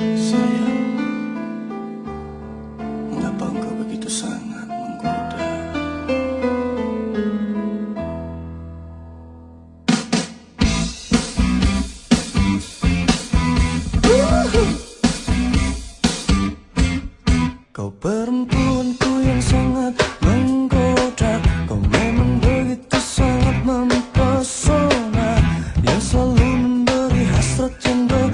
Saya, mengapa engkau begitu sangat menggoda? Kau perempuanku yang sangat menggoda Kau memang begitu sangat mempesona Yang selalu memberi hasrat cendol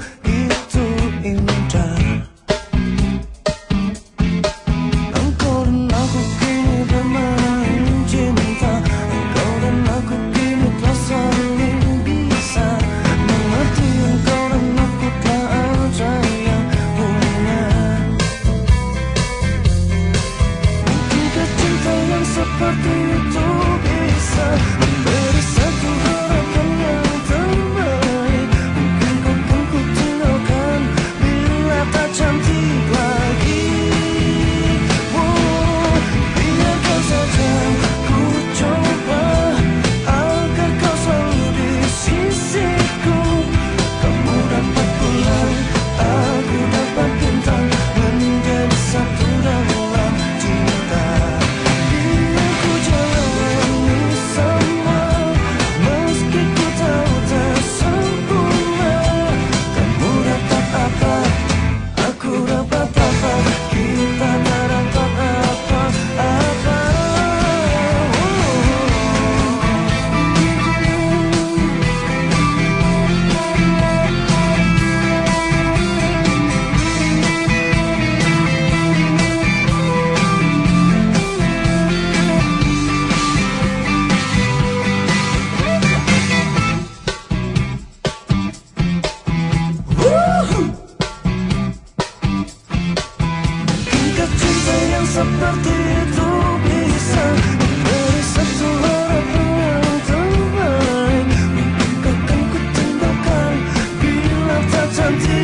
come to